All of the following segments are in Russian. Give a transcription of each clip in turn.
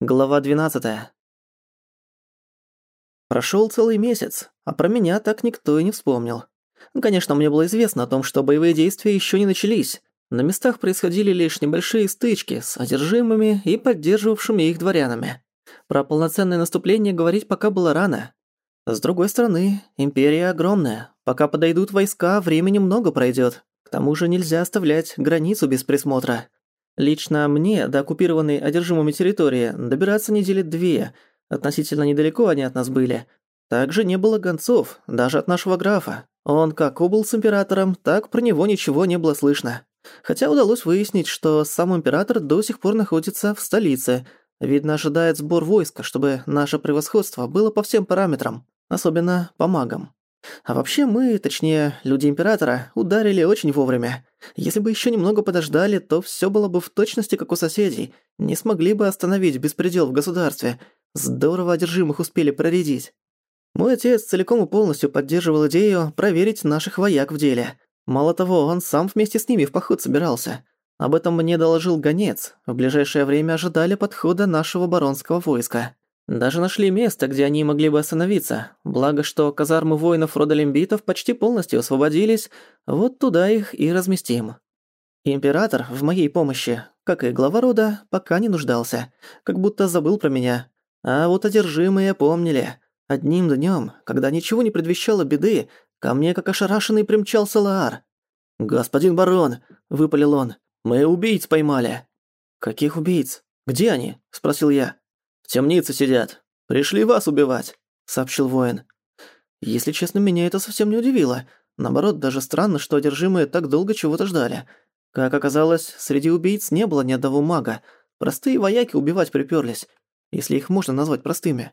Глава 12. Прошел целый месяц, а про меня так никто и не вспомнил. Конечно, мне было известно о том, что боевые действия еще не начались. На местах происходили лишь небольшие стычки с одержимыми и поддерживавшими их дворянами. Про полноценное наступление говорить пока было рано. С другой стороны, империя огромная. Пока подойдут войска, времени много пройдет. К тому же нельзя оставлять границу без присмотра. Лично мне до оккупированной одержимыми территории добираться недели две. Относительно недалеко они от нас были. Также не было гонцов, даже от нашего графа. Он как убыл с императором, так про него ничего не было слышно. Хотя удалось выяснить, что сам император до сих пор находится в столице. Видно, ожидает сбор войска, чтобы наше превосходство было по всем параметрам, особенно по магам. А вообще мы, точнее, люди Императора, ударили очень вовремя. Если бы еще немного подождали, то все было бы в точности, как у соседей. Не смогли бы остановить беспредел в государстве. Здорово одержимых успели проредить. Мой отец целиком и полностью поддерживал идею проверить наших вояк в деле. Мало того, он сам вместе с ними в поход собирался. Об этом мне доложил гонец. В ближайшее время ожидали подхода нашего баронского войска. Даже нашли место, где они могли бы остановиться. Благо, что казармы воинов рода лимбитов почти полностью освободились, вот туда их и разместим. Император в моей помощи, как и глава рода, пока не нуждался, как будто забыл про меня. А вот одержимые помнили. Одним днём, когда ничего не предвещало беды, ко мне как ошарашенный примчался Лаар. «Господин барон!» – выпалил он. «Мы убийц поймали!» «Каких убийц? Где они?» – спросил я темнице сидят. Пришли вас убивать», — сообщил воин. «Если честно, меня это совсем не удивило. Наоборот, даже странно, что одержимые так долго чего-то ждали. Как оказалось, среди убийц не было ни одного мага. Простые вояки убивать приперлись, если их можно назвать простыми».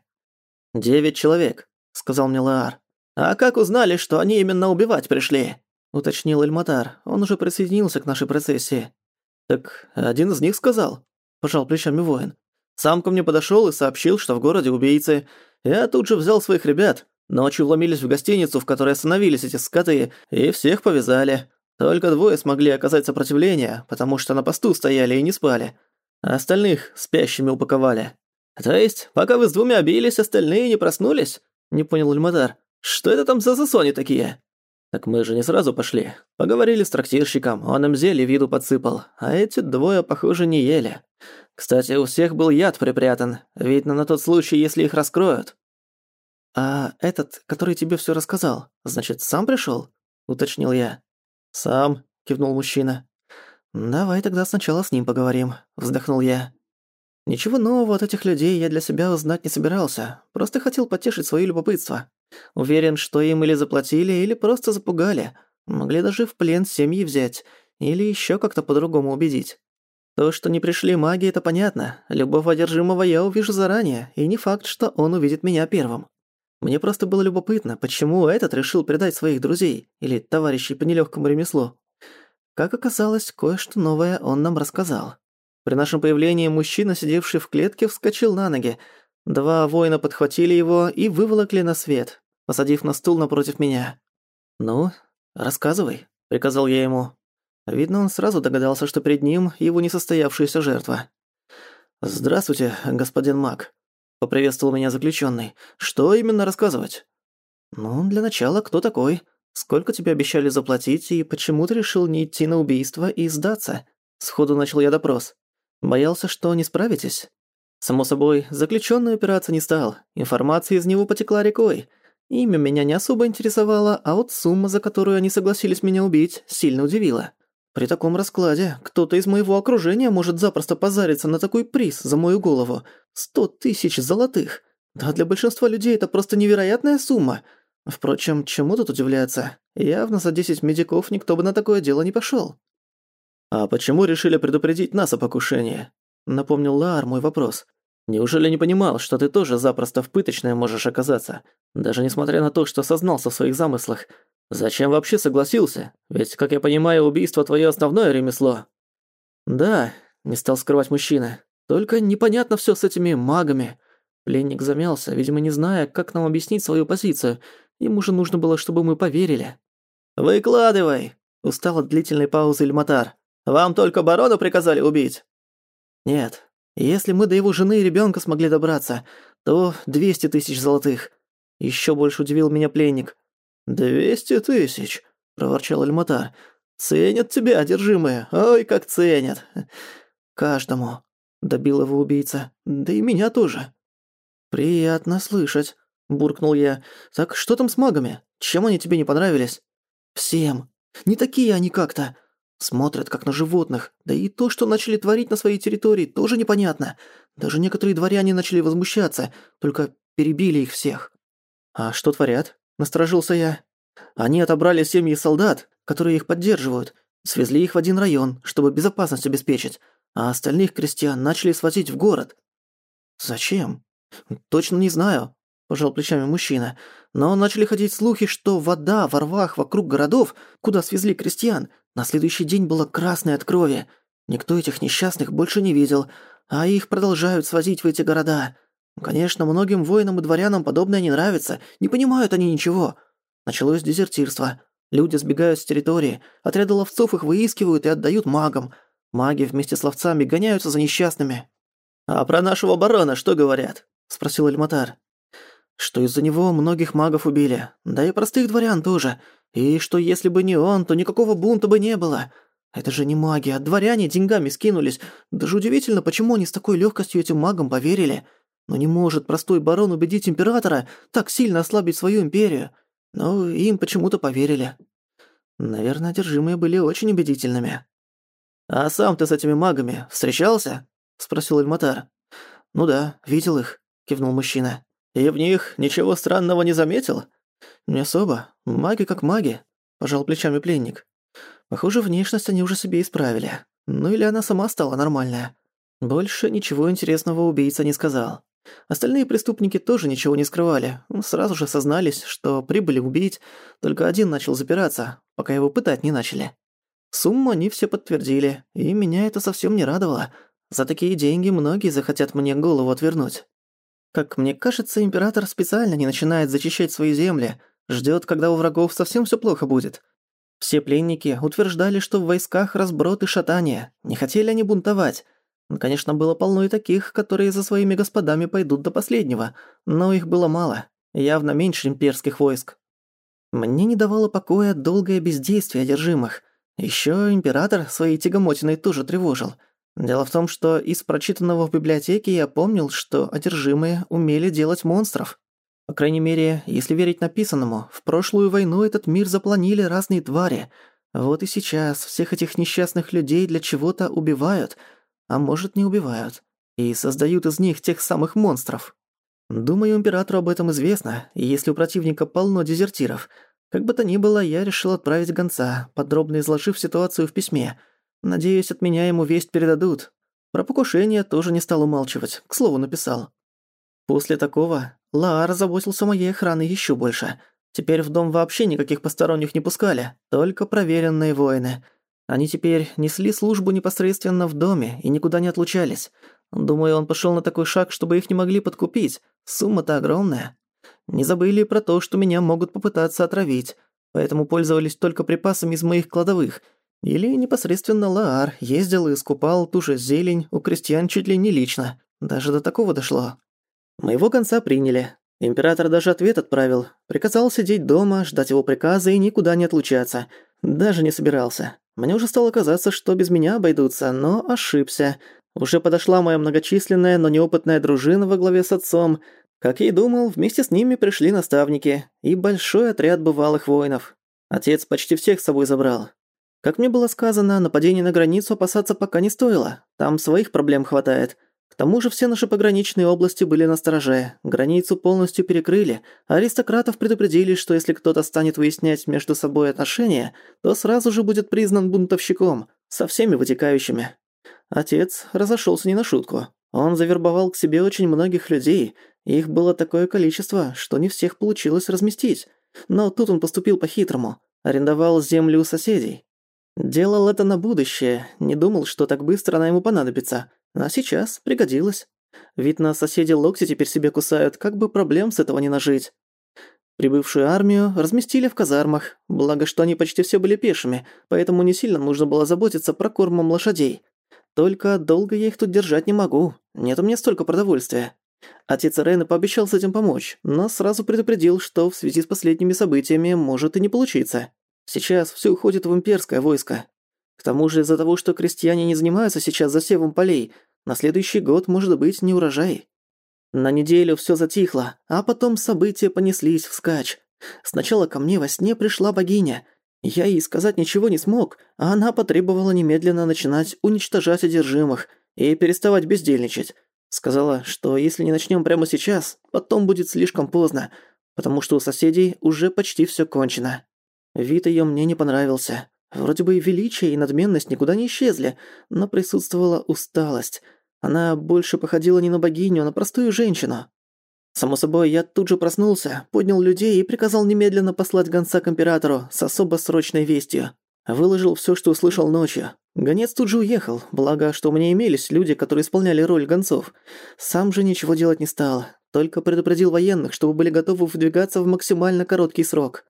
«Девять человек», — сказал мне Лаар. «А как узнали, что они именно убивать пришли?» — уточнил Эльматар. Он уже присоединился к нашей процессии. «Так один из них сказал», — пожал плечами воин. Сам ко мне подошел и сообщил, что в городе убийцы. Я тут же взял своих ребят. Ночью вломились в гостиницу, в которой остановились эти скоты, и всех повязали. Только двое смогли оказать сопротивление, потому что на посту стояли и не спали. А остальных спящими упаковали. «То есть, пока вы с двумя бились, остальные не проснулись?» – не понял Ульмадар. «Что это там за засони такие?» «Так мы же не сразу пошли. Поговорили с трактирщиком, он им зелье виду подсыпал, а эти двое, похоже, не ели. Кстати, у всех был яд припрятан, видно на тот случай, если их раскроют. А этот, который тебе всё рассказал, значит, сам пришёл? уточнил я. Сам, кивнул мужчина. Давай тогда сначала с ним поговорим, вздохнул я. Ничего нового от этих людей я для себя узнать не собирался, просто хотел потешить своё любопытство. Уверен, что им или заплатили, или просто запугали, могли даже в плен семьи взять, или ещё как-то по-другому убедить. То, что не пришли маги, это понятно. Любого одержимого я увижу заранее, и не факт, что он увидит меня первым. Мне просто было любопытно, почему этот решил предать своих друзей или товарищей по нелегкому ремеслу. Как оказалось, кое-что новое он нам рассказал. При нашем появлении мужчина, сидевший в клетке, вскочил на ноги. Два воина подхватили его и выволокли на свет, посадив на стул напротив меня. «Ну, рассказывай», — приказал я ему. Видно, он сразу догадался, что перед ним его несостоявшаяся жертва. «Здравствуйте, господин Мак», — поприветствовал меня заключенный. «Что именно рассказывать?» «Ну, для начала, кто такой? Сколько тебе обещали заплатить, и почему ты решил не идти на убийство и сдаться?» Сходу начал я допрос. Боялся, что не справитесь. Само собой, заключенный опираться не стал. Информация из него потекла рекой. Имя меня не особо интересовало, а вот сумма, за которую они согласились меня убить, сильно удивила. При таком раскладе кто-то из моего окружения может запросто позариться на такой приз за мою голову. Сто тысяч золотых. Да для большинства людей это просто невероятная сумма. Впрочем, чему тут удивляться? Явно за 10 медиков никто бы на такое дело не пошёл. «А почему решили предупредить нас о покушении?» Напомнил Лаар мой вопрос. «Неужели не понимал, что ты тоже запросто в пыточное можешь оказаться? Даже несмотря на то, что сознался в своих замыслах, Зачем вообще согласился? Ведь, как я понимаю, убийство твое основное ремесло. Да, не стал скрывать мужчина. Только непонятно все с этими магами. Пленник замялся, видимо, не зная, как нам объяснить свою позицию. Ему же нужно было, чтобы мы поверили. Выкладывай, устал от длительной паузы Эльматар. Вам только барона приказали убить. Нет. Если мы до его жены и ребенка смогли добраться, то 200 тысяч золотых. Еще больше удивил меня пленник. «Двести тысяч!» – проворчал Эльматар. «Ценят тебя, одержимые! Ой, как ценят!» «Каждому!» – добил его убийца. «Да и меня тоже!» «Приятно слышать!» – буркнул я. «Так что там с магами? Чем они тебе не понравились?» «Всем! Не такие они как-то!» Смотрят, как на животных. Да и то, что начали творить на своей территории, тоже непонятно. Даже некоторые дворяне начали возмущаться, только перебили их всех. «А что творят?» Насторожился я. Они отобрали семьи солдат, которые их поддерживают, свезли их в один район, чтобы безопасность обеспечить, а остальных крестьян начали свозить в город. Зачем? Точно не знаю, пожал плечами мужчина. Но начали ходить слухи, что вода во рвах вокруг городов, куда свезли крестьян, на следующий день была красной от крови. Никто этих несчастных больше не видел, а их продолжают свозить в эти города. «Конечно, многим воинам и дворянам подобное не нравится, не понимают они ничего». Началось дезертирство. Люди сбегают с территории, отряды ловцов их выискивают и отдают магам. Маги вместе с ловцами гоняются за несчастными. «А про нашего барона что говорят?» – спросил Эльматар. «Что из-за него многих магов убили, да и простых дворян тоже, и что если бы не он, то никакого бунта бы не было. Это же не маги, а дворяне деньгами скинулись. Даже удивительно, почему они с такой легкостью этим магам поверили». Но не может простой барон убедить императора так сильно ослабить свою империю. Но им почему-то поверили. Наверное, одержимые были очень убедительными. «А сам ты с этими магами встречался?» — спросил Эльматар. «Ну да, видел их», — кивнул мужчина. «И в них ничего странного не заметил?» «Не особо. Маги как маги», — пожал плечами пленник. «Похоже, внешность они уже себе исправили. Ну или она сама стала нормальная». Больше ничего интересного убийца не сказал. Остальные преступники тоже ничего не скрывали, ну, сразу же сознались, что прибыли убить, только один начал запираться, пока его пытать не начали. Сумму они все подтвердили, и меня это совсем не радовало. За такие деньги многие захотят мне голову отвернуть. Как мне кажется, император специально не начинает зачищать свои земли, ждет, когда у врагов совсем все плохо будет. Все пленники утверждали, что в войсках разброд и шатание, не хотели они бунтовать, ну, конечно, было полно и таких, которые за своими господами пойдут до последнего, но их было мало, явно меньше имперских войск. Мне не давало покоя долгое бездействие одержимых. Ещё император своей тягомотиной тоже тревожил. Дело в том, что из прочитанного в библиотеке я помнил, что одержимые умели делать монстров. По крайней мере, если верить написанному, в прошлую войну этот мир запланили разные твари. Вот и сейчас всех этих несчастных людей для чего-то убивают — а может, не убивают, и создают из них тех самых монстров. Думаю, императору об этом известно, и если у противника полно дезертиров. Как бы то ни было, я решил отправить гонца, подробно изложив ситуацию в письме. Надеюсь, от меня ему весть передадут. Про покушение тоже не стал умалчивать, к слову, написал. После такого Лаар заботился моей охраной еще больше. Теперь в дом вообще никаких посторонних не пускали, только проверенные воины — они теперь несли службу непосредственно в доме и никуда не отлучались. Думаю, он пошёл на такой шаг, чтобы их не могли подкупить. Сумма-то огромная. Не забыли про то, что меня могут попытаться отравить, поэтому пользовались только припасами из моих кладовых. Или непосредственно Лаар ездил и скупал ту же зелень у крестьян чуть ли не лично. Даже до такого дошло. Моего конца приняли. Император даже ответ отправил. Приказал сидеть дома, ждать его приказа и никуда не отлучаться. Даже не собирался. Мне уже стало казаться, что без меня обойдутся, но ошибся. Уже подошла моя многочисленная, но неопытная дружина во главе с отцом. Как и думал, вместе с ними пришли наставники и большой отряд бывалых воинов. Отец почти всех с собой забрал. Как мне было сказано, нападение на границу опасаться пока не стоило, там своих проблем хватает. К тому же все наши пограничные области были на стороже, границу полностью перекрыли, аристократов предупредили, что если кто-то станет выяснять между собой отношения, то сразу же будет признан бунтовщиком, со всеми вытекающими. Отец разошелся не на шутку. Он завербовал к себе очень многих людей, их было такое количество, что не всех получилось разместить. Но тут он поступил по-хитрому, арендовал землю у соседей. Делал это на будущее, не думал, что так быстро она ему понадобится – а сейчас пригодилось. Видно, соседи локти теперь себе кусают, как бы проблем с этого не нажить. Прибывшую армию разместили в казармах, благо что они почти все были пешими, поэтому не сильно нужно было заботиться про кормом лошадей. Только долго я их тут держать не могу, нет у меня столько продовольствия. Отец Рейна пообещал с этим помочь, но сразу предупредил, что в связи с последними событиями может и не получиться. Сейчас все уходит в имперское войско. К тому же из-за того, что крестьяне не занимаются сейчас засевом полей, на следующий год, может быть, не урожай. На неделю все затихло, а потом события понеслись вскачь. Сначала ко мне во сне пришла богиня. Я ей сказать ничего не смог, а она потребовала немедленно начинать уничтожать одержимых и переставать бездельничать. Сказала, что если не начнем прямо сейчас, потом будет слишком поздно, потому что у соседей уже почти все кончено. Вид ее мне не понравился. Вроде бы и величие, и надменность никуда не исчезли, но присутствовала усталость – она больше походила не на богиню, а на простую женщину. Само собой, я тут же проснулся, поднял людей и приказал немедленно послать гонца к императору с особо срочной вестью. Выложил все, что услышал ночью. Гонец тут же уехал, благо, что у меня имелись люди, которые исполняли роль гонцов. Сам же ничего делать не стал, только предупредил военных, чтобы были готовы выдвигаться в максимально короткий срок.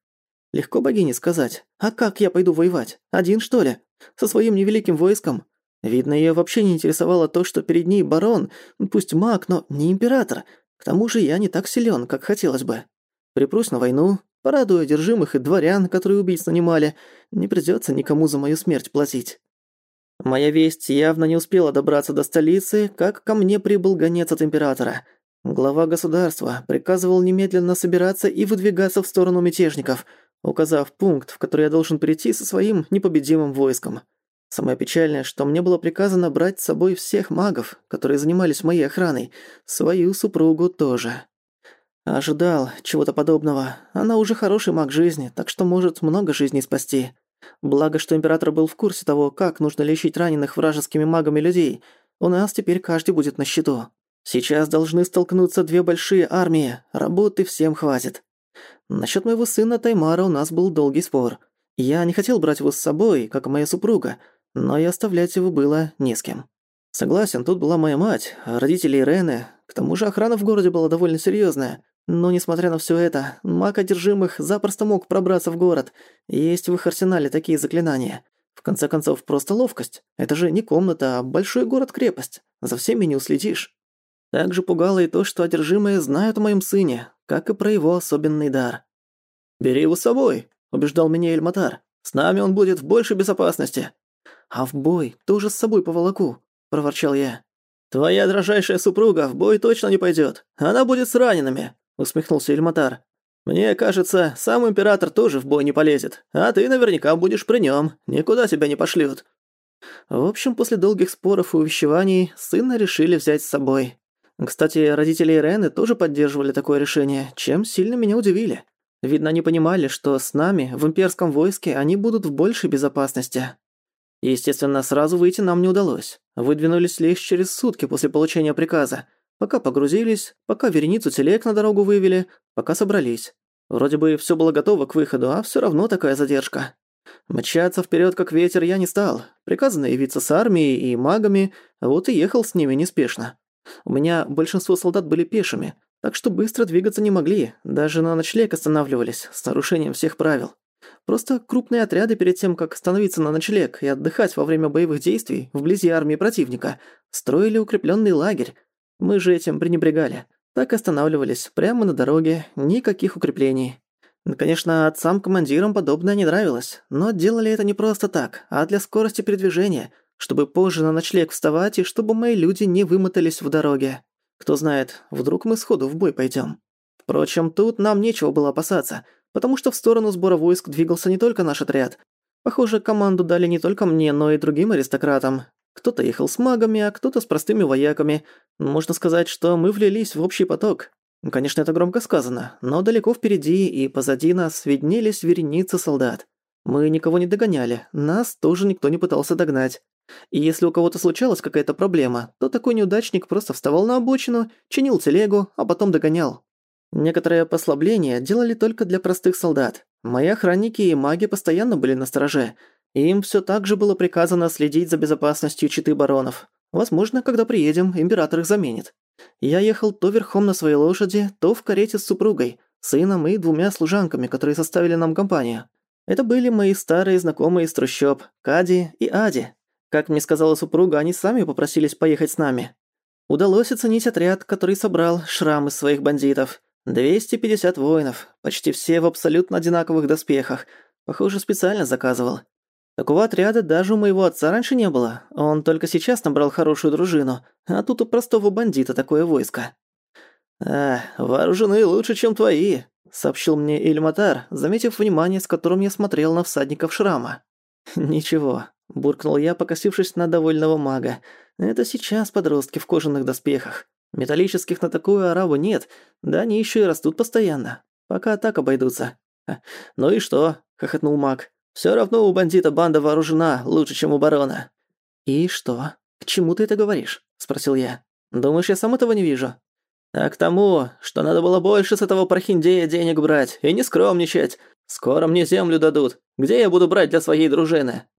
Легко богине сказать, а как я пойду воевать? Один, что ли? Со своим невеликим войском? Видно, ее вообще не интересовало то, что перед ней барон, ну, пусть маг, но не император. К тому же я не так силен, как хотелось бы. Припрусь на войну, порадую одержимых и дворян, которые убийц нанимали. Не придется никому за мою смерть платить. Моя весть явно не успела добраться до столицы, как ко мне прибыл гонец от императора. Глава государства приказывал немедленно собираться и выдвигаться в сторону мятежников, указав пункт, в который я должен прийти со своим непобедимым войском. Самое печальное, что мне было приказано брать с собой всех магов, которые занимались моей охраной, свою супругу тоже. Ожидал чего-то подобного. Она уже хороший маг жизни, так что может много жизней спасти. Благо, что император был в курсе того, как нужно лечить раненых вражескими магами людей. У нас теперь каждый будет на счету. Сейчас должны столкнуться две большие армии, работы всем хватит. Насчёт моего сына Таймара у нас был долгий спор. Я не хотел брать его с собой, как и моя супруга – но и оставлять его было не с кем. Согласен, тут была моя мать, а родители Ирены, к тому же охрана в городе была довольно серьезная. но, несмотря на все это, маг одержимых запросто мог пробраться в город, есть в их арсенале такие заклинания. В конце концов, просто ловкость. Это же не комната, а большой город-крепость. За всеми не уследишь. Также пугало и то, что одержимые знают о моем сыне, как и про его особенный дар. «Бери его с собой», — убеждал меня Эльматар. «С нами он будет в большей безопасности». «А «Овбой, ты уже с собой по волоку!» – проворчал я. «Твоя дрожайшая супруга в бой точно не пойдет. Она будет с ранеными!» – усмехнулся Эльматар. «Мне кажется, сам император тоже в бой не полезет, а ты наверняка будешь при нем. никуда тебя не пошлют». В общем, после долгих споров и увещеваний сына решили взять с собой. Кстати, родители Ирены тоже поддерживали такое решение, чем сильно меня удивили. Видно, они понимали, что с нами, в имперском войске, они будут в большей безопасности. Естественно, сразу выйти нам не удалось. Выдвинулись лишь через сутки после получения приказа. Пока погрузились, пока вереницу телег на дорогу вывели, пока собрались. Вроде бы все было готово к выходу, а все равно такая задержка. Мчаться вперед как ветер я не стал. Приказано явиться с армией и магами, вот и ехал с ними неспешно. У меня большинство солдат были пешими, так что быстро двигаться не могли, даже на ночлег останавливались с нарушением всех правил. Просто крупные отряды перед тем, как становиться на ночлег и отдыхать во время боевых действий вблизи армии противника, строили укрепленный лагерь. Мы же этим пренебрегали. Так останавливались, прямо на дороге, никаких укреплений. Ну, конечно, отцам-командирам подобное не нравилось, но делали это не просто так, а для скорости передвижения, чтобы позже на ночлег вставать и чтобы мои люди не вымотались в дороге. Кто знает, вдруг мы сходу в бой пойдем. Впрочем, тут нам нечего было опасаться – потому что в сторону сбора войск двигался не только наш отряд. Похоже, команду дали не только мне, но и другим аристократам. Кто-то ехал с магами, а кто-то с простыми вояками. Можно сказать, что мы влились в общий поток. Конечно, это громко сказано, но далеко впереди и позади нас виднелись вереницы солдат. Мы никого не догоняли, нас тоже никто не пытался догнать. И если у кого-то случалась какая-то проблема, то такой неудачник просто вставал на обочину, чинил телегу, а потом догонял. Некоторые послабления делали только для простых солдат. Мои охранники и маги постоянно были на стороже. Им все так же было приказано следить за безопасностью читы баронов. Возможно, когда приедем, император их заменит. Я ехал то верхом на своей лошади, то в карете с супругой, сыном и двумя служанками, которые составили нам компанию. Это были мои старые знакомые из трущоб, Кади и Ади. Как мне сказала супруга, они сами попросились поехать с нами. Удалось оценить отряд, который собрал шрам из своих бандитов – 250 воинов, почти все в абсолютно одинаковых доспехах. Похоже, специально заказывал. Такого отряда даже у моего отца раньше не было. Он только сейчас набрал хорошую дружину, а тут у простого бандита такое войско. «А, вооружены лучше, чем твои», — сообщил мне Эльматар, заметив внимание, с которым я смотрел на всадников шрама. «Ничего», — буркнул я, покосившись на довольного мага. «Это сейчас подростки в кожаных доспехах. Металлических на такую ораву нет, да они еще и растут постоянно. Пока так обойдутся». «Ну и что?» — хохотнул маг. Все равно у бандита банда вооружена лучше, чем у барона». «И что? К чему ты это говоришь?» — спросил я. «Думаешь, я сам этого не вижу?» «А к тому, что надо было больше с этого прохиндея денег брать и не скромничать. Скоро мне землю дадут. Где я буду брать для своей дружины?